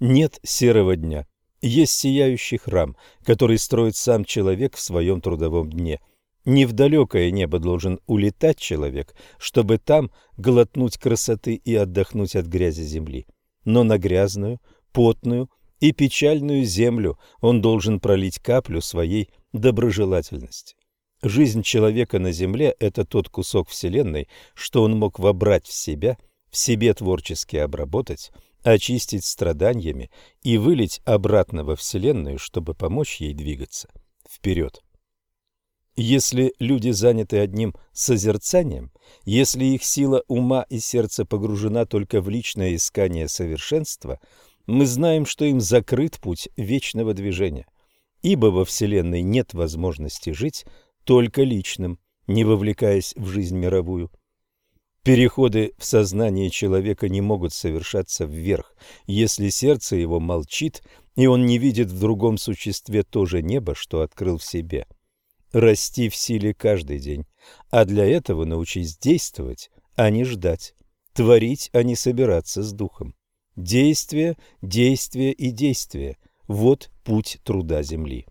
Нет серого дня. Есть сияющий храм, который строит сам человек в своем трудовом дне. Не в далекое небо должен улетать человек, чтобы там глотнуть красоты и отдохнуть от грязи земли. Но на грязную, потную и печальную землю он должен пролить каплю своей доброжелательности. Жизнь человека на земле – это тот кусок Вселенной, что он мог вобрать в себя, в себе творчески обработать, очистить страданиями и вылить обратно во Вселенную, чтобы помочь ей двигаться вперед. Если люди заняты одним созерцанием, если их сила ума и сердца погружена только в личное искание совершенства, мы знаем, что им закрыт путь вечного движения, ибо во Вселенной нет возможности жить только личным, не вовлекаясь в жизнь мировую. Переходы в сознание человека не могут совершаться вверх, если сердце его молчит, и он не видит в другом существе то же небо, что открыл в себе. Расти в силе каждый день, а для этого научись действовать, а не ждать, творить, а не собираться с духом. Действие, действие и действие – вот путь труда земли.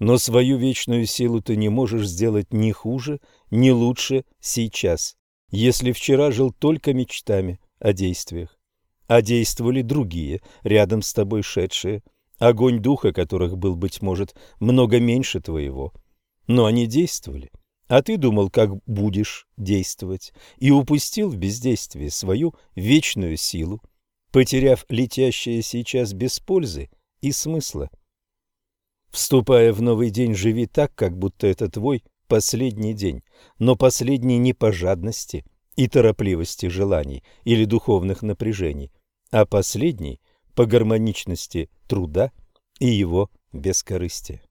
Но свою вечную силу ты не можешь сделать ни хуже, ни лучше сейчас, если вчера жил только мечтами о действиях. А действовали другие, рядом с тобой шедшие, огонь духа которых был, быть может, много меньше твоего. Но они действовали, а ты думал, как будешь действовать, и упустил в бездействии свою вечную силу, потеряв летящее сейчас без пользы и смысла. Вступая в новый день, живи так, как будто это твой последний день, но последний не по жадности и торопливости желаний или духовных напряжений, а последний по гармоничности труда и его бескорыстия.